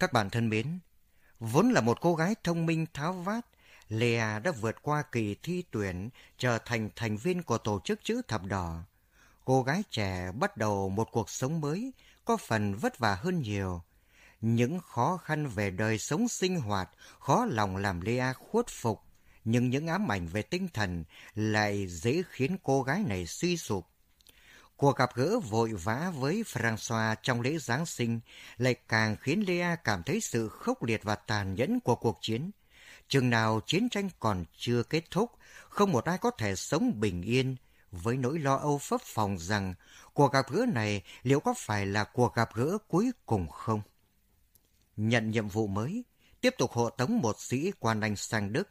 Các bạn thân mến, vốn là một cô gái thông minh tháo vát, Lea đã vượt qua kỳ thi tuyển trở thành thành viên của tổ chức chữ thập đỏ. Cô gái trẻ bắt đầu một cuộc sống mới, có phần vất vả hơn nhiều. Những khó khăn về đời sống sinh hoạt khó lòng làm Lea khuất phục, nhưng những ám ảnh về tinh thần lại dễ khiến cô gái này suy sụp. Cuộc gặp gỡ vội vã với François trong lễ Giáng sinh lại càng khiến Lea cảm thấy sự khốc liệt và tàn nhẫn của cuộc chiến. Chừng nào chiến tranh còn chưa kết thúc, không một ai có thể sống bình yên với nỗi lo âu phấp phòng rằng cuộc gặp gỡ này liệu có phải là cuộc gặp gỡ cuối cùng không? Nhận nhiệm vụ mới, tiếp tục hộ tống một sĩ quan Anh sang Đức,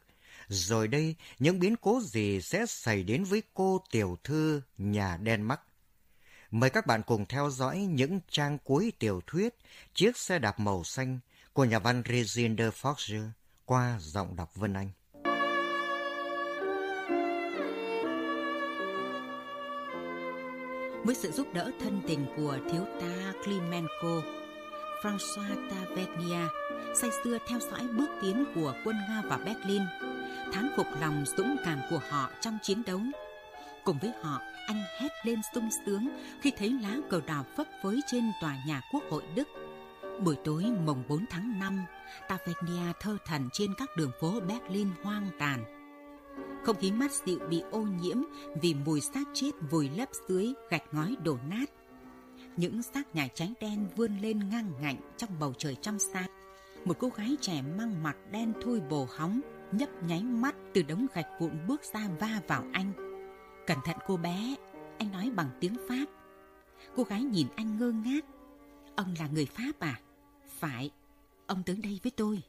rồi đây những biến cố gì sẽ xảy đến với cô tiểu thư nhà đen Denmark? Mời các bạn cùng theo dõi những trang cuối tiểu thuyết Chiếc xe đạp màu xanh của nhà văn Regine de Forger qua giọng đọc Vân Anh. Với sự giúp đỡ thân tình của thiếu tá Klimenko, François Tavernia say sưa theo dõi bước tiến của quân Nga vào Berlin, thán phục lòng dũng cảm của họ trong chiến đấu. Cùng với họ, anh hét lên sung sướng khi thấy lá cờ đỏ phấp phới trên tòa nhà quốc hội Đức. Buổi tối mùng 4 tháng 5, Tavernia thơ thần trên các đường phố Berlin hoang tàn. Không khí mát dịu bị ô nhiễm vì mùi xác chết vùi lấp dưới gạch ngói đổ nát. Những xác nhà cháy đen vươn lên ngang ngạnh trong bầu trời trong xa Một cô gái trẻ mang mặt đen thui bồ hóng, nhấp nháy mắt từ đống gạch vụn bước ra va vào anh. Cẩn thận cô bé, anh nói bằng tiếng Pháp. Cô gái nhìn anh ngơ ngác. Ông là người Pháp à? Phải, ông tới đây với tôi.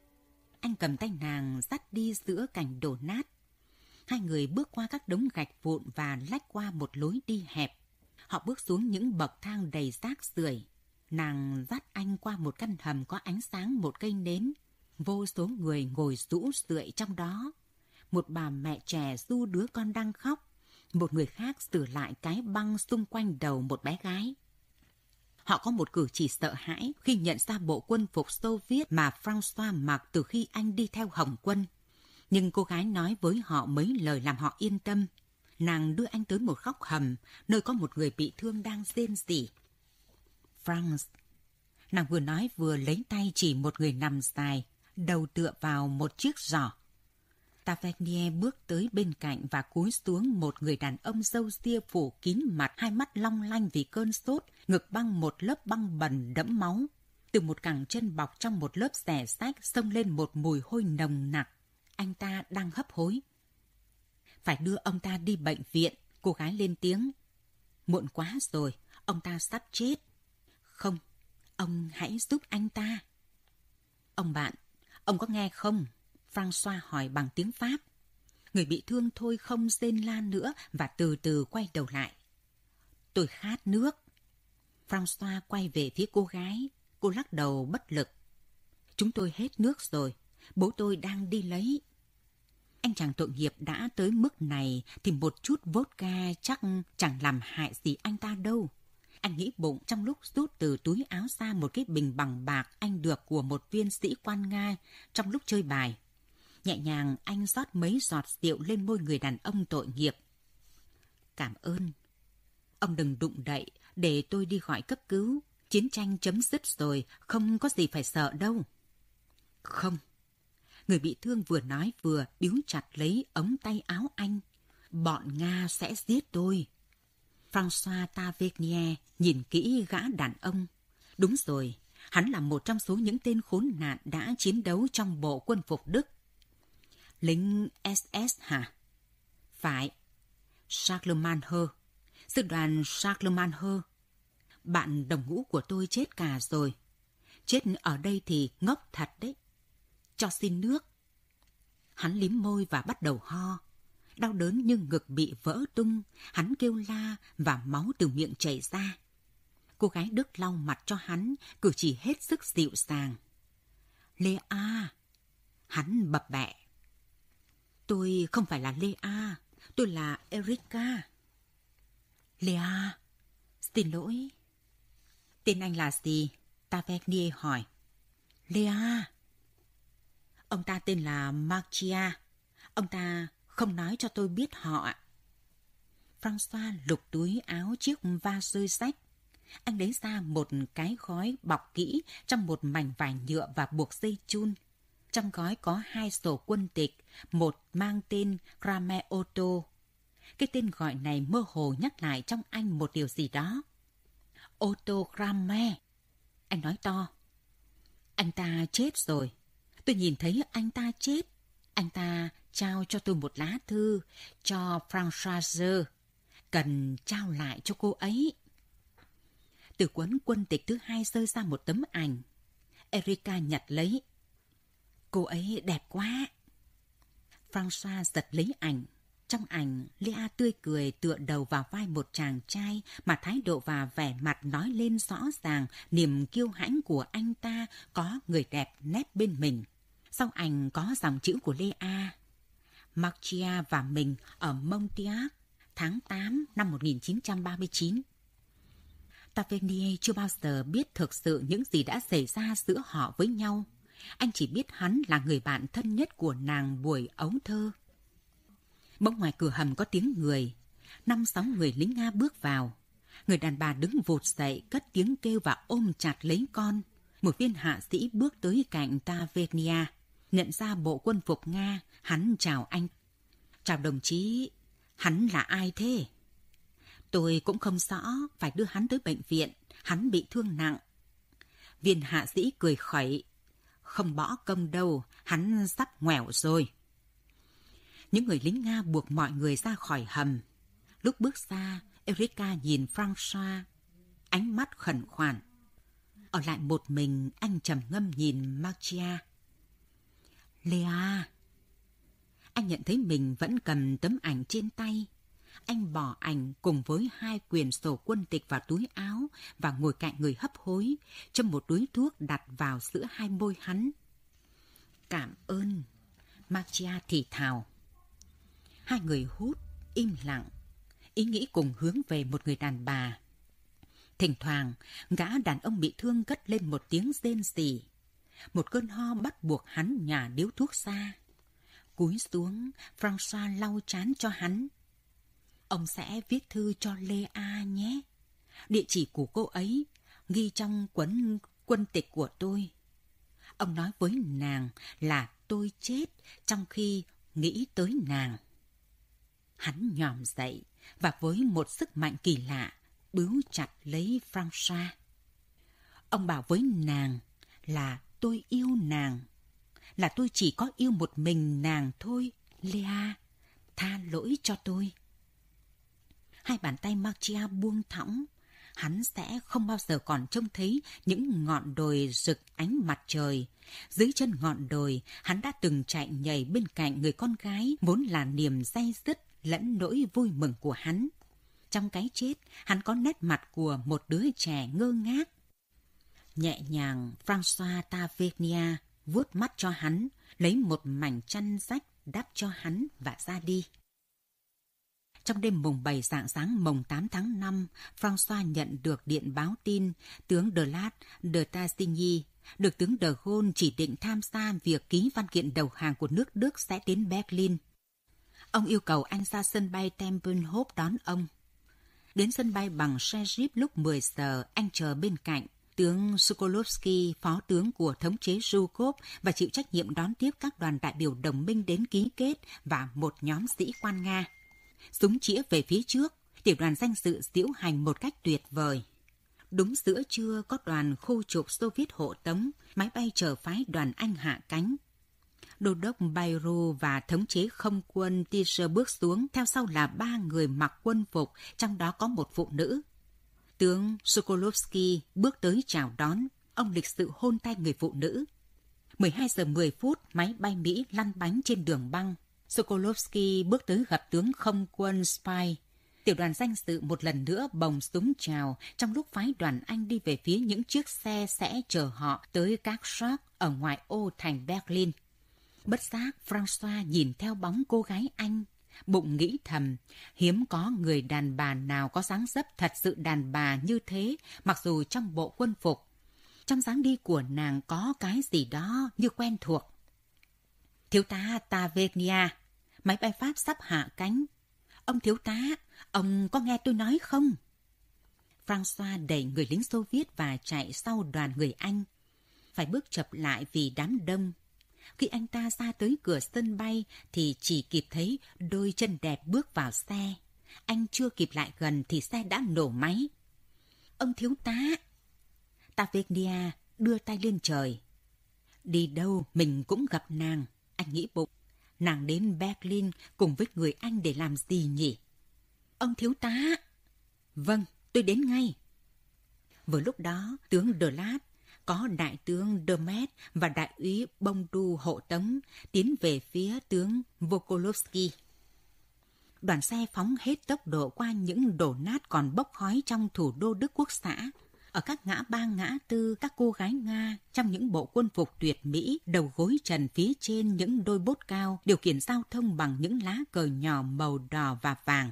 Anh cầm tay nàng dắt đi giữa cành đổ nát. Hai người bước qua các đống gạch vụn và lách qua một lối đi hẹp. Họ bước xuống những bậc thang đầy rác rưởi. Nàng dắt anh qua một căn hầm có ánh sáng một cây nến. Vô số người ngồi rũ rượi trong đó. Một bà mẹ trẻ du đứa con đang khóc. Một người khác sửa lại cái băng xung quanh đầu một bé gái. Họ có một cử chỉ sợ hãi khi nhận ra bộ quân phục Xô Viết mà François mặc từ khi anh đi theo Hồng quân. Nhưng cô gái nói với họ mấy lời làm họ yên tâm. Nàng đưa anh tới một góc hầm, nơi có một người bị thương đang rên rỉ. Franz. Nàng vừa nói vừa lấy tay chỉ một người nằm dài, đầu tựa vào một chiếc giỏ. Tavernier bước tới bên cạnh và cúi xuống một người đàn ông dâu ria phủ kín mặt, hai mắt long lanh vì cơn sốt, ngực băng một lớp băng bẩn đẫm máu. Từ một cẳng chân bọc trong một lớp rẻ sách xông lên một mùi hôi nồng nặc. Anh ta đang hấp hối. Phải đưa ông ta đi bệnh viện, cô gái lên tiếng. Muộn quá rồi, ông ta sắp chết. Không, ông hãy giúp anh ta. Ông bạn, ông có nghe không? François hỏi bằng tiếng Pháp. Người bị thương thôi không rên la nữa và từ từ quay đầu lại. Tôi khát nước. François quay về phía cô gái. Cô lắc đầu bất lực. Chúng tôi hết nước rồi. Bố tôi đang đi lấy. Anh chàng tội nghiệp đã tới mức này thì một chút vodka chắc chẳng làm hại gì anh ta đâu. Anh nghĩ bụng trong lúc rút từ túi áo ra một cái bình bằng bạc anh được của một viên sĩ quan Nga trong lúc chơi bài. Nhẹ nhàng anh rót mấy giọt rượu lên môi người đàn ông tội nghiệp. Cảm ơn. Ông đừng đụng đậy để tôi đi gọi cấp cứu. Chiến tranh chấm dứt rồi, không có gì phải sợ đâu. Không. Người bị thương vừa nói vừa biếu chặt lấy ống tay áo anh. Bọn Nga sẽ giết tôi. François Tavernier nhìn kỹ gã đàn ông. Đúng rồi, hắn là một trong số những tên khốn nạn đã chiến đấu trong bộ quân phục Đức. Lính SS hả? Phải. Charlemagne. Sư đoàn Charlemagne. Bạn đồng ngũ của tôi chết cả rồi. Chết ở đây thì ngốc thật đấy. Cho xin nước. Hắn liếm môi và bắt đầu ho. Đau đớn như ngực bị vỡ tung, hắn kêu la và máu từ miệng chảy ra. Cô gái Đức lau mặt cho hắn, cử chỉ hết sức dịu dàng. Lê A! Hắn bập bẹ. Tôi không phải là Lea, tôi là Erika. Lea, xin lỗi. Tên anh là gì? Tavernier hỏi. Lea. Ông ta tên là Marcia. Ông ta không nói cho tôi biết họ. François lục túi áo chiếc va rơi sách. Anh lấy ra một cái gói bọc kỹ trong một mảnh vải nhựa và buộc dây chun. Trong gói có hai sổ quân tịch, một mang tên Crame Otto. Cái tên gọi này mơ hồ nhắc lại trong anh một điều gì đó. Otto Crame. Anh nói to. Anh ta chết rồi. Tôi nhìn thấy anh ta chết. Anh ta trao cho tôi một lá thư cho Françoise. Cần trao lại cho cô ấy. Từ cuốn quân tịch thứ hai rơi ra một tấm ảnh. Erika nhặt lấy. Cô ấy đẹp quá. Francois giật lấy ảnh. Trong ảnh, Lea tươi cười tựa đầu vào vai một chàng trai mà thái độ và vẻ mặt nói lên rõ ràng niềm kiêu hãnh của anh ta có người đẹp nép bên mình. Sau ảnh có dòng chữ của Lea. Marcia và mình ở Montiac tháng 8 năm 1939. Tavernier chưa bao giờ biết thực sự những gì đã xảy ra giữa họ với nhau. Anh chỉ biết hắn là người bạn thân nhất của nàng buổi ấu thơ. Bỗng ngoài cửa hầm có tiếng người. Năm sáu người lính Nga bước vào. Người đàn bà đứng vụt dậy, cất tiếng kêu và ôm chặt lấy con. Một viên hạ sĩ bước tới cạnh Tavernia. Nhận ra bộ quân phục Nga, hắn chào anh. Chào đồng chí, hắn là ai thế? Tôi cũng không rõ, phải đưa hắn tới bệnh viện, hắn bị thương nặng. Viên hạ sĩ cười khẩy, không bỏ công đâu, hắn sắp ngoẻo rồi. Những người lính Nga buộc mọi người ra khỏi hầm. Lúc bước ra, Erika nhìn François, ánh mắt khẩn khoản. Ở lại một mình, anh trầm ngâm nhìn Marcia. Lea! Anh nhận thấy mình vẫn cầm tấm ảnh trên tay. Anh bỏ ảnh cùng với hai quyền sổ quân tịch vào túi áo và ngồi cạnh người hấp hối, châm một túi thuốc đặt vào giữa hai môi hắn. Cảm ơn, Machia thì thào. Hai người hút, im lặng, ý nghĩ cùng hướng về một người đàn bà. Thỉnh thoảng, gã đàn ông bị thương cất lên một tiếng rên rỉ. Một cơn ho bắt buộc hắn nhả điếu thuốc ra Cúi xuống, François lau chán cho hắn. Ông sẽ viết thư cho Lê A nhé. Địa chỉ của cô ấy ghi trong cuốn quân tịch của tôi. Ông nói với nàng là tôi chết trong khi nghĩ tới nàng. Hắn nhòm dậy và với một sức mạnh kỳ lạ bứu chặt lấy François. Ông bảo với nàng là tôi yêu nàng, là tôi chỉ có yêu một mình nàng thôi, Lea, tha lỗi cho tôi. Hai bàn tay Marcia buông thõng, hắn sẽ không bao giờ còn trông thấy những ngọn đồi rực ánh mặt trời. Dưới chân ngọn đồi, hắn đã từng chạy nhảy bên cạnh người con gái vốn là niềm say dứt lẫn nỗi vui mừng của hắn. Trong cái chết, hắn có nét mặt của một đứa trẻ ngơ ngác. Nhẹ nhàng, François Tavernia vuốt mắt cho hắn, lấy một mảnh chăn rách đắp cho hắn và ra đi. Trong đêm mùng 7 dạng sáng mùng 8 tháng 5, François nhận được điện báo tin tướng De Lat de Tassigny được tướng De Gaulle chỉ định tham gia việc ký văn kiện đầu hàng của nước Đức sẽ đến Berlin. Ông yêu cầu anh ra sân bay Tempelhof đón ông. Đến sân bay bằng xe jeep lúc 10 giờ, anh chờ bên cạnh. Tướng Sokolovsky, phó tướng của thống chế Zhukov và chịu trách nhiệm đón tiếp các đoàn đại biểu đồng minh đến ký kết và một nhóm sĩ quan Nga. Súng chĩa về phía trước, tiểu đoàn danh dự diễu hành một cách tuyệt vời. Đúng giữa trưa có đoàn khu trục Xô Viết hộ tống, máy bay chở phái đoàn Anh hạ cánh. Đô đốc Bayru và thống chế không quân Tischer bước xuống, theo sau là ba người mặc quân phục, trong đó có một phụ nữ. Tướng Sokolovsky bước tới chào đón, ông lịch sự hôn tay người phụ nữ. 12 giờ 10 phút, máy bay Mỹ lăn bánh trên đường băng. Sokolovsky bước tới gặp tướng không quân Spy. Tiểu đoàn danh dự một lần nữa bồng súng chào trong lúc phái đoàn Anh đi về phía những chiếc xe sẽ chờ họ tới các shop ở ngoài ô thành Berlin. Bất giác, François nhìn theo bóng cô gái Anh. Bụng nghĩ thầm, hiếm có người đàn bà nào có dáng dấp thật sự đàn bà như thế, mặc dù trong bộ quân phục. Trong dáng đi của nàng có cái gì đó như quen thuộc. Thiếu tá Tavernia, máy bay Pháp sắp hạ cánh. Ông thiếu tá, ông có nghe tôi nói không? François đẩy người lính Xô Viết và chạy sau đoàn người Anh. Phải bước chập lại vì đám đông. Khi anh ta ra tới cửa sân bay thì chỉ kịp thấy đôi chân đẹp bước vào xe. Anh chưa kịp lại gần thì xe đã nổ máy. Ông thiếu tá! Tavernia đưa tay lên trời. Đi đâu mình cũng gặp nàng, anh nghĩ bụng. Nàng đến Berlin cùng với người anh để làm gì nhỉ? Ông thiếu tá! Vâng, tôi đến ngay. Vừa lúc đó, tướng De Lat có đại tướng Demet và đại úy Bông Đu hộ tống tiến về phía tướng Vokolovsky. Đoàn xe phóng hết tốc độ qua những đổ nát còn bốc khói trong thủ đô Đức Quốc xã. Ở các ngã ba ngã tư, các cô gái Nga trong những bộ quân phục tuyệt mỹ, đầu gối trần phía trên những đôi bốt cao, điều khiển giao thông bằng những lá cờ nhỏ màu đỏ và vàng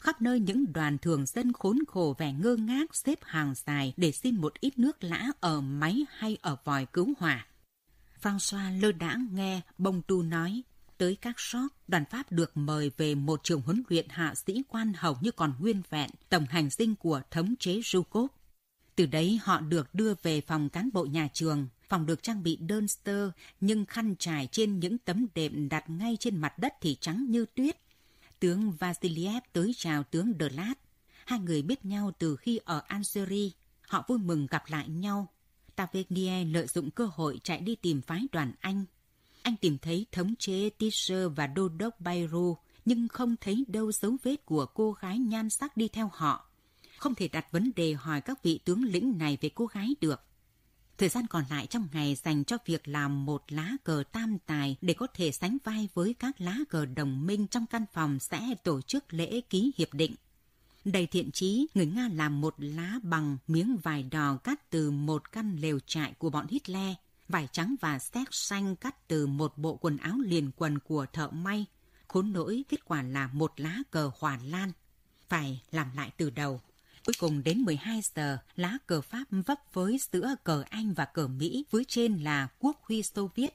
khắp nơi những đoàn thường dân khốn khổ vẻ ngơ ngác xếp hàng dài để xin một ít nước lã ở máy hay ở vòi cứu hỏa. François lơ đãng nghe bông tu nói, tới các shop, đoàn Pháp được mời về một trường huấn luyện hạ sĩ quan hầu như còn nguyên vẹn, tổng hành dinh của thống chế Zhukov. Từ đấy họ được đưa về phòng cán bộ nhà trường, phòng được trang bị đơn sơ nhưng khăn trải trên những tấm đệm đặt ngay trên mặt đất thì trắng như tuyết, Tướng Vasiliev tới chào tướng De Lat. Hai người biết nhau từ khi ở Algeria. Họ vui mừng gặp lại nhau. Tavernier lợi dụng cơ hội chạy đi tìm phái đoàn Anh. Anh tìm thấy thống chế Tisser và đô đốc Bayrou, nhưng không thấy đâu dấu vết của cô gái nhan sắc đi theo họ. Không thể đặt vấn đề hỏi các vị tướng lĩnh này về cô gái được. Thời gian còn lại trong ngày dành cho việc làm một lá cờ tam tài để có thể sánh vai với các lá cờ đồng minh trong căn phòng sẽ tổ chức lễ ký hiệp định. Đầy thiện chí, người Nga làm một lá bằng miếng vải đỏ cắt từ một căn lều trại của bọn Hitler, vải trắng và xét xanh cắt từ một bộ quần áo liền quần của thợ may. Khốn nỗi kết quả là một lá cờ hòa lan. Phải làm lại từ đầu. Cuối cùng đến 12 giờ, lá cờ Pháp vấp với giữa cờ Anh và cờ Mỹ, với trên là quốc huy Xô Viết.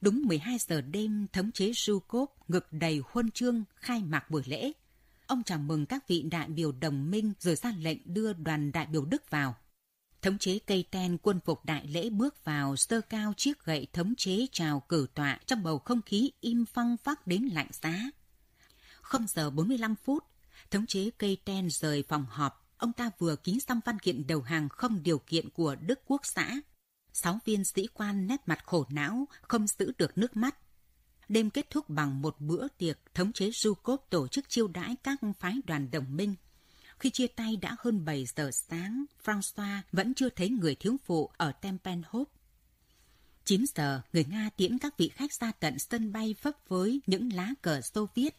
Đúng 12 giờ đêm, thống chế Zhukov ngực đầy huân chương khai mạc buổi lễ. Ông chào mừng các vị đại biểu đồng minh rồi ra lệnh đưa đoàn đại biểu Đức vào. Thống chế cây ten quân phục đại lễ bước vào sơ cao chiếc gậy thống chế chào cử tọa trong bầu không khí im phăng phắc đến lạnh giá. Không giờ 45 phút, thống chế cây ten rời phòng họp ông ta vừa ký xong văn kiện đầu hàng không điều kiện của Đức Quốc xã. Sáu viên sĩ quan nét mặt khổ não, không giữ được nước mắt. Đêm kết thúc bằng một bữa tiệc thống chế Zhukov tổ chức chiêu đãi các phái đoàn đồng minh. Khi chia tay đã hơn 7 giờ sáng, François vẫn chưa thấy người thiếu phụ ở tempenhof 9 giờ, người Nga tiễn các vị khách ra tận sân bay phấp với những lá cờ Xô Viết.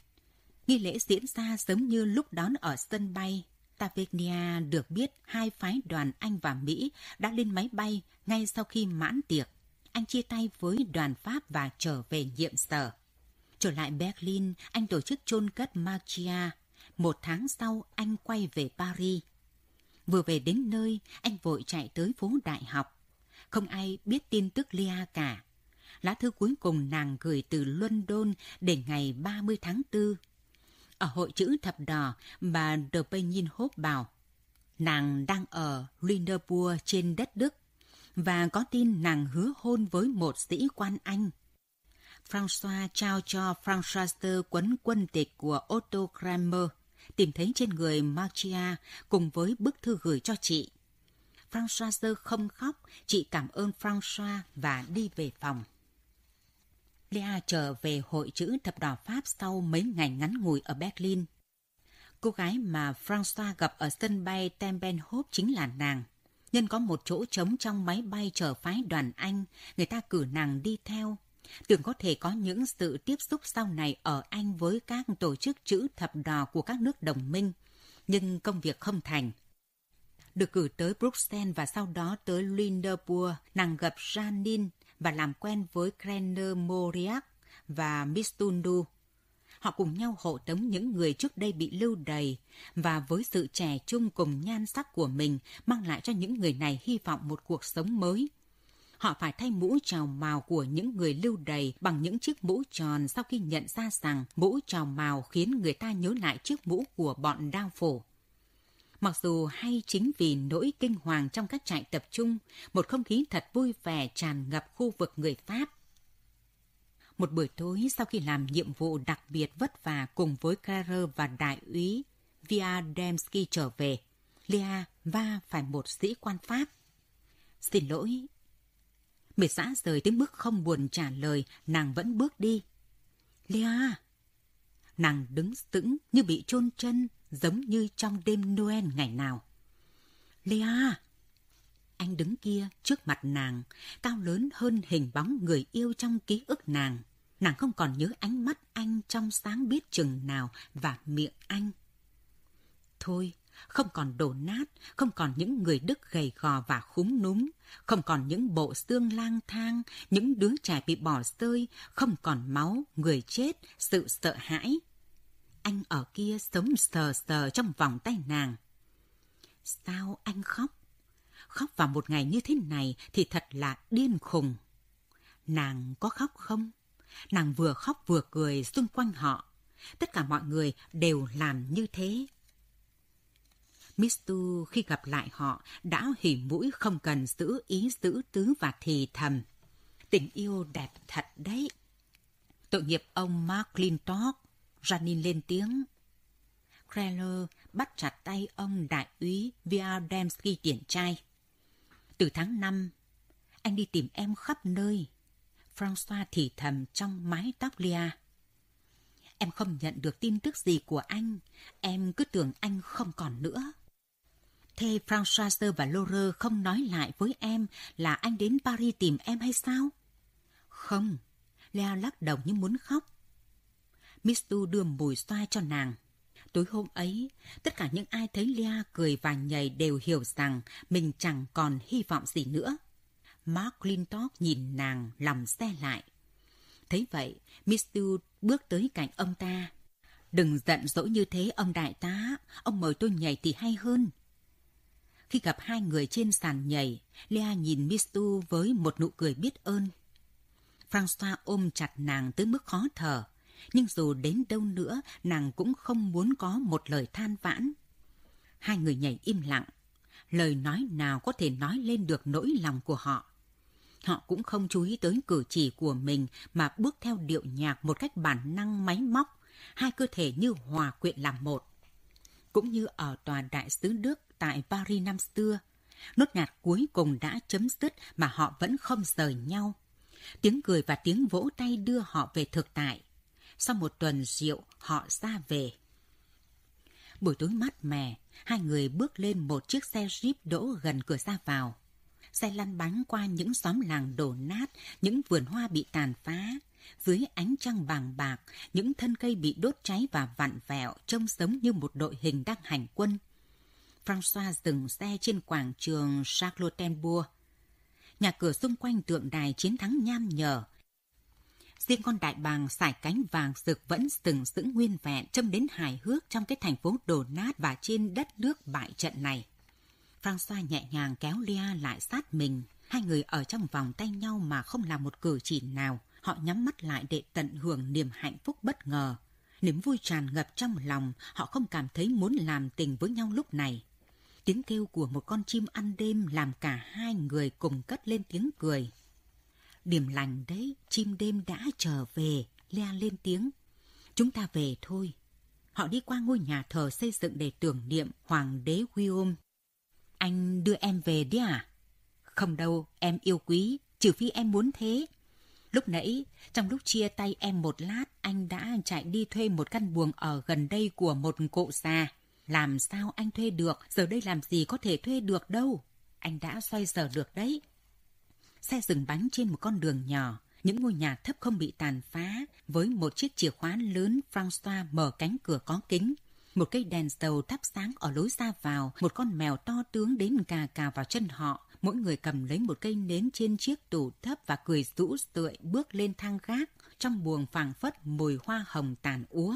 Nghi lễ diễn ra giống như lúc đón ở sân bay Tavernia được biết hai phái đoàn Anh và Mỹ đã lên máy bay ngay sau khi mãn tiệc. Anh chia tay với đoàn Pháp và trở về nhiệm sở. Trở lại Berlin, anh tổ chức chôn cất Magia. Một tháng sau, anh quay về Paris. Vừa về đến nơi, anh vội chạy tới phố đại học. Không ai biết tin tức Lia cả. Lá thư cuối cùng nàng gửi từ London để ngày 30 tháng 4 ở hội chữ thập đỏ, bà De Hốp bảo, nàng đang ở Rinderburg trên đất Đức và có tin nàng hứa hôn với một sĩ quan Anh. François trao cho François quấn quân tịch của Otto Kramer, tìm thấy trên người Marcia cùng với bức thư gửi cho chị. François không khóc, chị cảm ơn François và đi về phòng. Lea trở về hội chữ thập đỏ Pháp sau mấy ngày ngắn ngủi ở Berlin. Cô gái mà François gặp ở sân bay Tempelhof chính là nàng. Nhân có một chỗ trống trong máy bay chở phái đoàn Anh, người ta cử nàng đi theo. Tưởng có thể có những sự tiếp xúc sau này ở Anh với các tổ chức chữ thập đỏ của các nước đồng minh. Nhưng công việc không thành. Được cử tới Bruxelles và sau đó tới Linderburg, nàng gặp Janine, và làm quen với Krenner Moriak và Mistundu. Họ cùng nhau hộ tống những người trước đây bị lưu đày và với sự trẻ trung cùng nhan sắc của mình mang lại cho những người này hy vọng một cuộc sống mới. Họ phải thay mũ trào màu của những người lưu đày bằng những chiếc mũ tròn sau khi nhận ra rằng mũ trào màu khiến người ta nhớ lại chiếc mũ của bọn đao phổ. Mặc dù hay chính vì nỗi kinh hoàng trong các trại tập trung, một không khí thật vui vẻ tràn ngập khu vực người Pháp. Một buổi tối sau khi làm nhiệm vụ đặc biệt vất vả cùng với Carrer và đại úy Viademsky trở về, Lea va phải một sĩ quan Pháp. Xin lỗi. Mệt xã rời tới mức không buồn trả lời, nàng vẫn bước đi. Lea! Nàng đứng sững như bị chôn chân, giống như trong đêm Noel ngày nào. Lea! Anh đứng kia trước mặt nàng, cao lớn hơn hình bóng người yêu trong ký ức nàng. Nàng không còn nhớ ánh mắt anh trong sáng biết chừng nào và miệng anh. Thôi, không còn đổ nát, không còn những người Đức gầy gò và khúm núm, không còn những bộ xương lang thang, những đứa trẻ bị bỏ rơi, không còn máu, người chết, sự sợ hãi. Anh ở kia sống sờ sờ trong vòng tay nàng. Sao anh khóc? Khóc vào một ngày như thế này thì thật là điên khùng. Nàng có khóc không? Nàng vừa khóc vừa cười xung quanh họ. Tất cả mọi người đều làm như thế. Mistu khi gặp lại họ đã hỉ mũi không cần giữ ý giữ tứ và thì thầm. Tình yêu đẹp thật đấy. Tội nghiệp ông Mark Clintock, Janin lên tiếng. Kreller bắt chặt tay ông đại úy Viademsky tiền trai. Từ tháng 5, anh đi tìm em khắp nơi. François thì thầm trong mái tóc Lia. Em không nhận được tin tức gì của anh. Em cứ tưởng anh không còn nữa. Thế François và Laure không nói lại với em là anh đến Paris tìm em hay sao? Không. Lea lắc đầu như muốn khóc. Mistu đưa mùi xoa cho nàng. Tối hôm ấy, tất cả những ai thấy Lea cười và nhảy đều hiểu rằng mình chẳng còn hy vọng gì nữa. Mark Clintock nhìn nàng lòng xe lại. Thấy vậy, Mistu bước tới cạnh ông ta. Đừng giận dỗi như thế ông đại tá, ông mời tôi nhảy thì hay hơn. Khi gặp hai người trên sàn nhảy, Lea nhìn Mistu với một nụ cười biết ơn. François ôm chặt nàng tới mức khó thở, nhưng dù đến đâu nữa, nàng cũng không muốn có một lời than vãn. Hai người nhảy im lặng, lời nói nào có thể nói lên được nỗi lòng của họ. Họ cũng không chú ý tới cử chỉ của mình mà bước theo điệu nhạc một cách bản năng máy móc, hai cơ thể như hòa quyện làm một. Cũng như ở tòa đại sứ Đức tại Paris năm xưa, nốt nhạc cuối cùng đã chấm dứt mà họ vẫn không rời nhau. Tiếng cười và tiếng vỗ tay đưa họ về thực tại. Sau một tuần rượu, họ ra về. Buổi tối mát mẻ, hai người bước lên một chiếc xe jeep đỗ gần cửa ra vào. Xe lăn bánh qua những xóm làng đổ nát, những vườn hoa bị tàn phá. Dưới ánh trăng vàng bạc, những thân cây bị đốt cháy và vặn vẹo trông giống như một đội hình đang hành quân. François dừng xe trên quảng trường Charlottenburg. Nhà cửa xung quanh tượng đài chiến thắng nham nhở. Riêng con đại bàng sải cánh vàng rực vẫn sừng sững nguyên vẹn châm đến hài hước trong cái thành phố đổ nát và trên đất nước bại trận này. François nhẹ nhàng kéo Lia lại sát mình. Hai người ở trong vòng tay nhau mà không làm một cử chỉ nào. Họ nhắm mắt lại để tận hưởng niềm hạnh phúc bất ngờ. Niềm vui tràn ngập trong lòng, họ không cảm thấy muốn làm tình với nhau lúc này. Tiếng kêu của một con chim ăn đêm làm cả hai người cùng cất lên tiếng cười. Điểm lành đấy, chim đêm đã trở về, Lea lên tiếng. Chúng ta về thôi. Họ đi qua ngôi nhà thờ xây dựng để tưởng niệm Hoàng đế William. Anh đưa em về đi à? Không đâu, em yêu quý, trừ phi em muốn thế. Lúc nãy, trong lúc chia tay em một lát, anh đã chạy đi thuê một căn buồng ở gần đây của một cụ già. Làm sao anh thuê được, giờ đây làm gì có thể thuê được đâu. Anh đã xoay sở được đấy. Xe dừng bánh trên một con đường nhỏ, những ngôi nhà thấp không bị tàn phá, với một chiếc chìa khóa lớn François mở cánh cửa có kính. Một cây đèn dầu thắp sáng ở lối ra vào, một con mèo to tướng đến cà cà vào chân họ. Mỗi người cầm lấy một cây nến trên chiếc tủ thấp và cười rũ rượi bước lên thang gác. trong buồng phảng phất mùi hoa hồng tàn úa.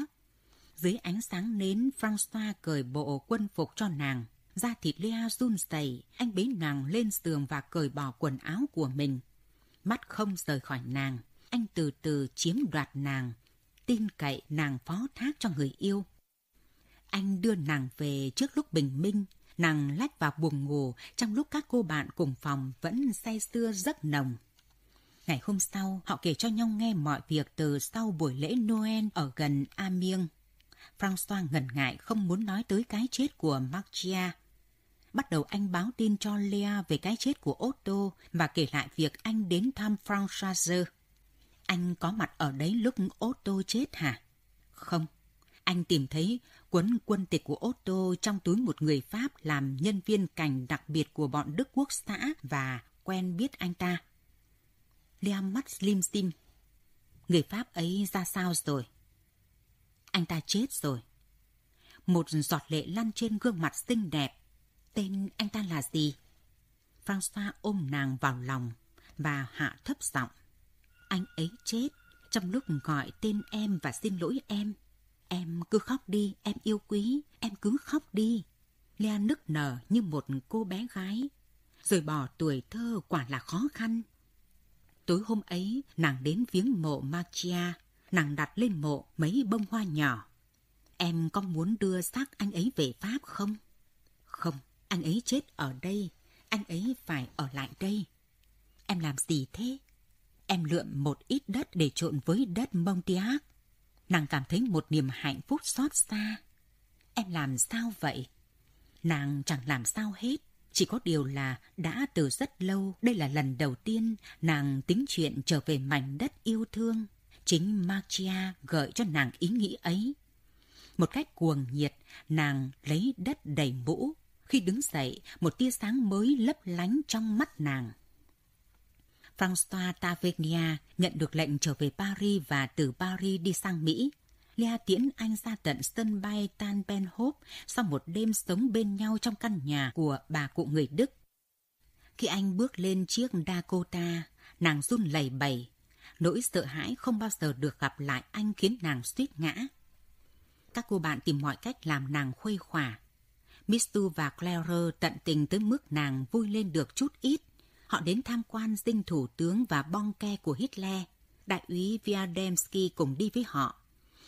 Dưới ánh sáng nến, François cởi bộ quân phục cho nàng. Da thịt Lea run rẩy, anh bế nàng lên giường và cởi bỏ quần áo của mình. Mắt không rời khỏi nàng, anh từ từ chiếm đoạt nàng, tin cậy nàng phó thác cho người yêu. Anh đưa nàng về trước lúc bình minh, nàng lách vào buồng ngủ trong lúc các cô bạn cùng phòng vẫn say sưa giấc nồng. Ngày hôm sau, họ kể cho nhau nghe mọi việc từ sau buổi lễ Noel ở gần Amiens. François ngần ngại không muốn nói tới cái chết của Marcia. Bắt đầu anh báo tin cho Lea về cái chết của Otto và kể lại việc anh đến thăm Françoise. Anh có mặt ở đấy lúc Otto chết hả? Không. Anh tìm thấy cuốn quân tịch của Otto trong túi một người Pháp làm nhân viên cảnh đặc biệt của bọn Đức Quốc xã và quen biết anh ta. Lea mắt lim dim. Người Pháp ấy ra sao rồi? Anh ta chết rồi. Một giọt lệ lăn trên gương mặt xinh đẹp. Tên anh ta là gì? François ôm nàng vào lòng và hạ thấp giọng. Anh ấy chết trong lúc gọi tên em và xin lỗi em. Em cứ khóc đi, em yêu quý, em cứ khóc đi. Lea nức nở như một cô bé gái. Rồi bỏ tuổi thơ quả là khó khăn. Tối hôm ấy, nàng đến viếng mộ Machia. Nàng đặt lên mộ mấy bông hoa nhỏ. Em có muốn đưa xác anh ấy về Pháp không? Không, anh ấy chết ở đây. Anh ấy phải ở lại đây. Em làm gì thế? Em lượm một ít đất để trộn với đất Montiac. Nàng cảm thấy một niềm hạnh phúc xót xa. Em làm sao vậy? Nàng chẳng làm sao hết. Chỉ có điều là đã từ rất lâu, đây là lần đầu tiên nàng tính chuyện trở về mảnh đất yêu thương. Chính Marcia gợi cho nàng ý nghĩ ấy. Một cách cuồng nhiệt, nàng lấy đất đầy mũ. Khi đứng dậy, một tia sáng mới lấp lánh trong mắt nàng. François Tavernia nhận được lệnh trở về Paris và từ Paris đi sang Mỹ. Lea tiễn anh ra tận sân bay Tan Ben Hope sau một đêm sống bên nhau trong căn nhà của bà cụ người Đức. Khi anh bước lên chiếc Dakota, nàng run lẩy bẩy. Nỗi sợ hãi không bao giờ được gặp lại anh khiến nàng suýt ngã. Các cô bạn tìm mọi cách làm nàng khuây khỏa. Mistu và Claire tận tình tới mức nàng vui lên được chút ít. Họ đến tham quan dinh thủ tướng và bong ke của Hitler. Đại úy Viademsky cùng đi với họ.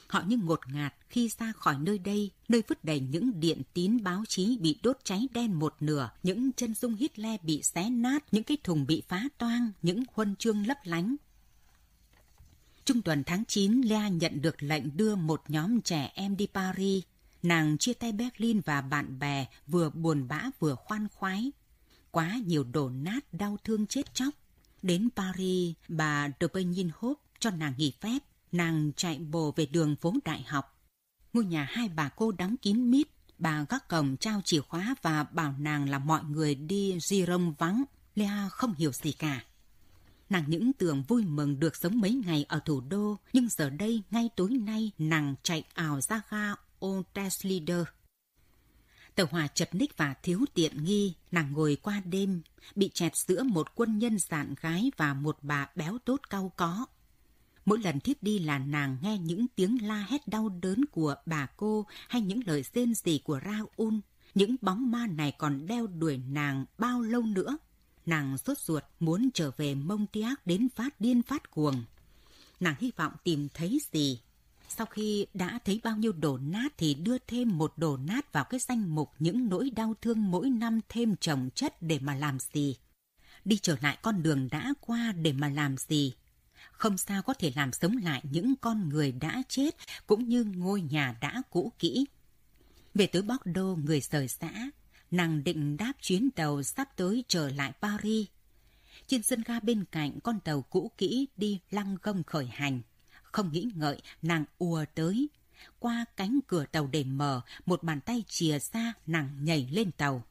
Họ như ngột ngạt khi ra khỏi nơi đây, nơi vứt đầy những điện tín báo chí bị đốt cháy đen một nửa, những chân dung Hitler bị xé nát, những cái thùng bị phá toang, những huân chương lấp lánh. Trung tuần tháng 9, Lea nhận được lệnh đưa một nhóm trẻ em đi Paris. Nàng chia tay Berlin và bạn bè vừa buồn bã vừa khoan khoái. Quá nhiều đổ nát đau thương chết chóc. Đến Paris, bà de Hốp cho nàng nghỉ phép nàng chạy bộ về đường phố đại học. Ngôi nhà hai bà cô đóng kín mít, bà gác cổng trao chìa khóa và bảo nàng là mọi người đi di rông vắng. Lea không hiểu gì cả. Nàng những tưởng vui mừng được sống mấy ngày ở thủ đô, nhưng giờ đây, ngay tối nay, nàng chạy ảo ra ga Oteslider. Tàu hỏa chật ních và thiếu tiện nghi, nàng ngồi qua đêm, bị chẹt giữa một quân nhân dạn gái và một bà béo tốt cao có. Mỗi lần thiếp đi là nàng nghe những tiếng la hét đau đớn của bà cô hay những lời rên rỉ của Raoul. Những bóng ma này còn đeo đuổi nàng bao lâu nữa. Nàng sốt ruột muốn trở về mông tiác đến phát điên phát cuồng. Nàng hy vọng tìm thấy gì. Sau khi đã thấy bao nhiêu đổ nát thì đưa thêm một đổ nát vào cái danh mục những nỗi đau thương mỗi năm thêm chồng chất để mà làm gì. Đi trở lại con đường đã qua để mà làm gì không sao có thể làm sống lại những con người đã chết cũng như ngôi nhà đã cũ kỹ. Về tới Bordeaux, người rời xã, nàng định đáp chuyến tàu sắp tới trở lại Paris. Trên sân ga bên cạnh con tàu cũ kỹ đi lăng gông khởi hành. Không nghĩ ngợi, nàng ùa tới. Qua cánh cửa tàu để mở, một bàn tay chìa ra, nàng nhảy lên tàu.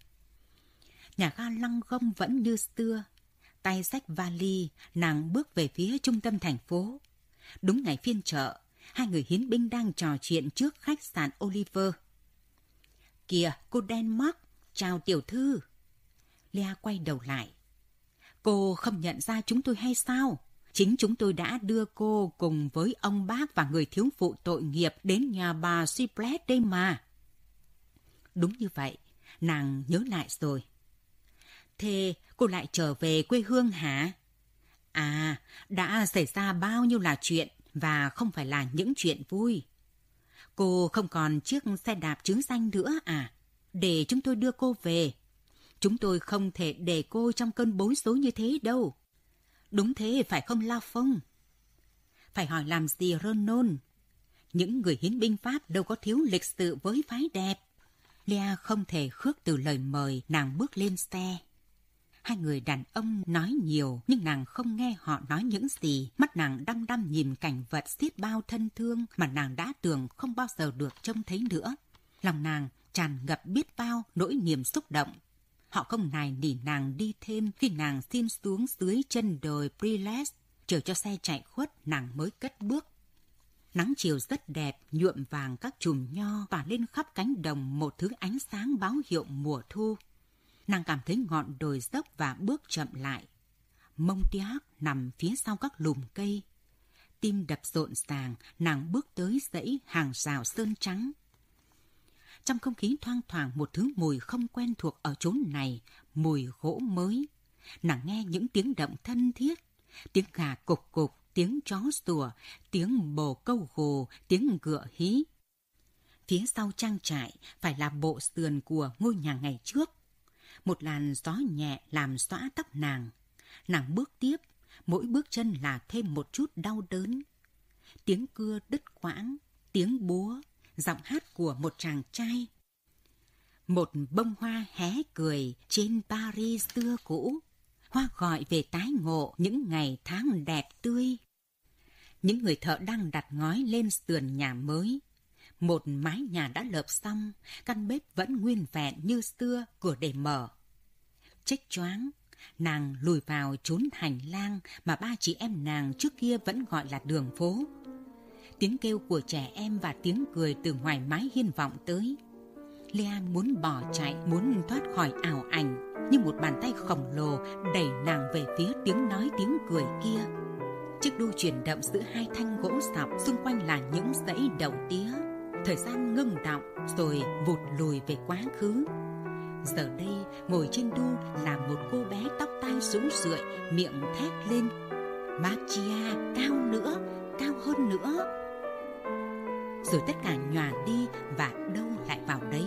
Nhà ga lăng gông vẫn như xưa, tay sách vali, nàng bước về phía trung tâm thành phố. Đúng ngày phiên chợ, hai người hiến binh đang trò chuyện trước khách sạn Oliver. Kìa, cô Denmark, chào tiểu thư. Lea quay đầu lại. Cô không nhận ra chúng tôi hay sao? Chính chúng tôi đã đưa cô cùng với ông bác và người thiếu phụ tội nghiệp đến nhà bà Siplet đây mà. Đúng như vậy, nàng nhớ lại rồi. Thế cô lại trở về quê hương hả? À, đã xảy ra bao nhiêu là chuyện và không phải là những chuyện vui. Cô không còn chiếc xe đạp chứng danh nữa à? Để chúng tôi đưa cô về. Chúng tôi không thể để cô trong cơn bối rối như thế đâu. Đúng thế, phải không La Phong? Phải hỏi làm gì Renon? Những người hiến binh Pháp đâu có thiếu lịch sự với phái đẹp. Lea không thể khước từ lời mời, nàng bước lên xe. Hai người đàn ông nói nhiều, nhưng nàng không nghe họ nói những gì. Mắt nàng đăm đăm nhìn cảnh vật xiết bao thân thương mà nàng đã tưởng không bao giờ được trông thấy nữa. Lòng nàng tràn ngập biết bao nỗi niềm xúc động. Họ không nài nỉ nàng đi thêm khi nàng xin xuống dưới chân đồi Priles, chờ cho xe chạy khuất nàng mới cất bước. Nắng chiều rất đẹp, nhuộm vàng các chùm nho và lên khắp cánh đồng một thứ ánh sáng báo hiệu mùa thu. Nàng cảm thấy ngọn đồi dốc và bước chậm lại. Mông tiác nằm phía sau các lùm cây. Tim đập rộn ràng, nàng bước tới dãy hàng rào sơn trắng. Trong không khí thoang thoảng một thứ mùi không quen thuộc ở chốn này, mùi gỗ mới. Nàng nghe những tiếng động thân thiết, tiếng gà cục cục, tiếng chó sủa, tiếng bồ câu gồ, tiếng ngựa hí. Phía sau trang trại phải là bộ sườn của ngôi nhà ngày trước. Một làn gió nhẹ làm xõa tóc nàng. Nàng bước tiếp, mỗi bước chân là thêm một chút đau đớn. Tiếng cưa đứt quãng, tiếng búa, giọng hát của một chàng trai. Một bông hoa hé cười trên Paris xưa cũ, hoa gọi về tái ngộ những ngày tháng đẹp tươi. Những người thợ đang đặt ngói lên sườn nhà mới. Một mái nhà đã lợp xong, căn bếp vẫn nguyên vẹn như xưa, cửa để mở. Trách choáng, nàng lùi vào trốn hành lang mà ba chị em nàng trước kia vẫn gọi là đường phố tiếng kêu của trẻ em và tiếng cười từ ngoài mái hiên vọng tới. Lea muốn bỏ chạy, muốn thoát khỏi ảo ảnh, nhưng một bàn tay khổng lồ đẩy nàng về phía tiếng nói tiếng cười kia. Chiếc đu chuyển động giữa hai thanh gỗ sọc xung quanh là những dãy đậu tía. Thời gian ngưng động rồi vụt lùi về quá khứ. Giờ đây, ngồi trên đu là một cô bé tóc tai rũ rượi, miệng thét lên. Machia, cao nữa, cao hơn nữa rồi tất cả nhòa đi và đâu lại vào đấy.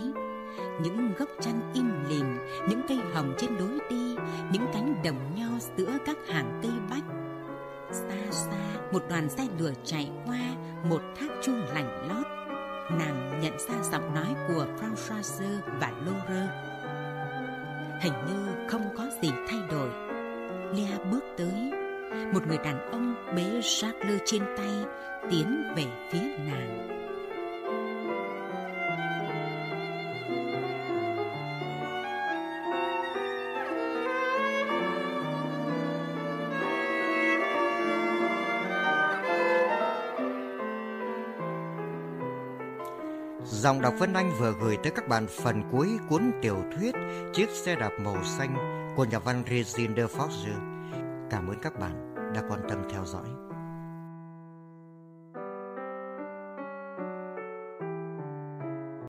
Những gốc chăn im lìm, những cây hồng trên lối đi, những cánh đồng nho giữa các hàng cây bách. Xa xa, một đoàn xe lửa chạy qua, một thác chuông lạnh lót. Nàng nhận ra giọng nói của Françoise và Laure hình như không có gì thay đổi. Lea bước tới. Một người đàn ông bế Jacques trên tay, tiến về phía nàng. Dòng đọc Vân Anh vừa gửi tới các bạn phần cuối cuốn tiểu thuyết Chiếc xe đạp màu xanh của nhà văn Regine de Forger. Cảm ơn các bạn đã quan tâm theo dõi.